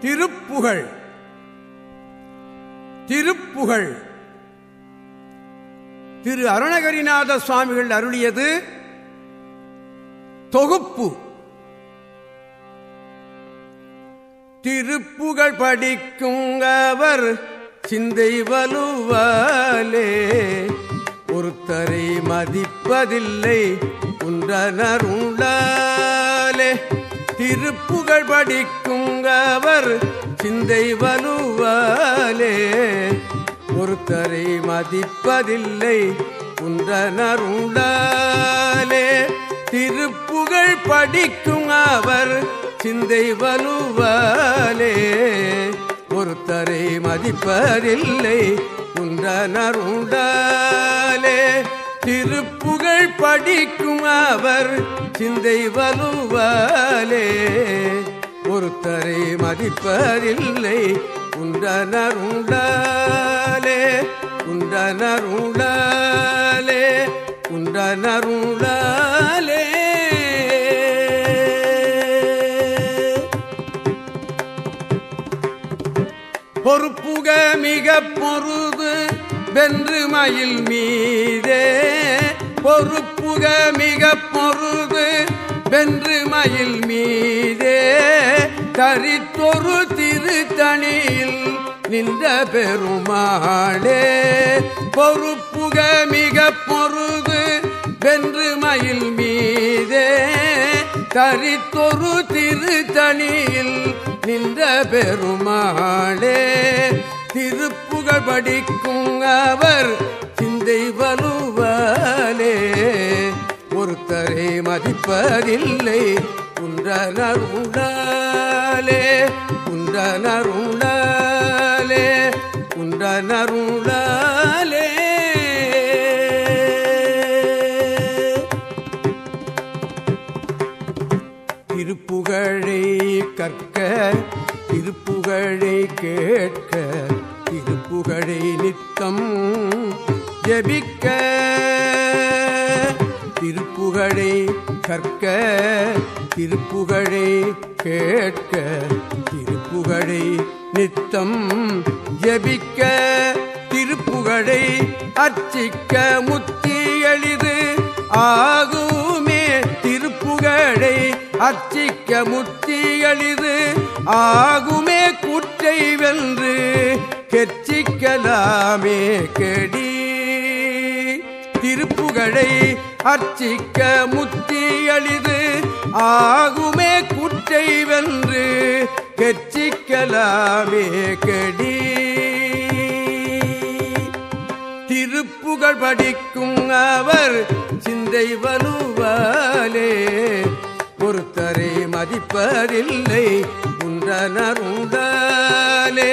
திருப்புகழ். திருப்புகழ். திரு அருணகரிநாத சுவாமிகள் அருளியது தொகுப்பு. திருப்புகழ் படிக்கும் அவர் சிந்தை வலுவாலே. ஒருத்தரை மதிப்பதில்லை உண்டனருளாலே திருப்புகழ் படிக்கும் அவர் சிந்தை வலுவாலே. ஒருத்தரை மதிப்பதில்லை உண்டனருளாலே திருப்புகழ் படிக்கும் அவர் சிந்தை வலுவாலே. ஒருத்தரை மதிப்பதில்லை உண்டனருண்டாலே திருப்புகழ் படிக்கும் அவர் சிந்தை வலுவாலே. ஒருத்தரை மதிப்பதில்லை. குண்டனருண்டாலே குண்டனருண்டாலே குண்டனருண்டாலே பொறுப்புக மிக பொருது வென்று மயில் மீதே. பொறுப்புக மிக பொருது வென்று மயில் மீதே. கரித்தொரு திருத்தணியில் நின்ற பெருமாளே பொறுப்புக மிக பொருது வென்று மயில் மீதே. கரித்தொரு திருத்தணியில் நின்ற பெருமாளே திருப்புகழ் படிக்கும் அவர் சிந்தை வலுவாலே. ஒருத்தரை மதிப்பதில்லை குன்றனருளாலே குன்றனருளாலே குன்றனருளாலே. திருப்புகழை கற்க திருப்புகழை கேட்க திருப்புகழை நித்தம் ஜபிக்க. திருப்புகழே கற்க திருப்புகழே கேட்க திருப்புகழை நித்தம் ஜபிக்க திருப்புகழை அர்ச்சிக்க முத்தி எளிது ஆகுமே. திருப்புகழை அர்ச்சிக்க முத்தி எளிது ஆகுமே. குற்றை வென்று கெச்சிக்கலாமே கெடி திருப்புகழை அர்ச்சிக்க முத்தி அழிது ஆகுமே குற்றை வென்று கெச்சிக்கலாமே கடி. திருப்புகழ் படிக்கும் அவர் சிந்தை வலுவாலே பொறுத்தரை மதிப்பதில்லை உண்டனர் உண்டாலே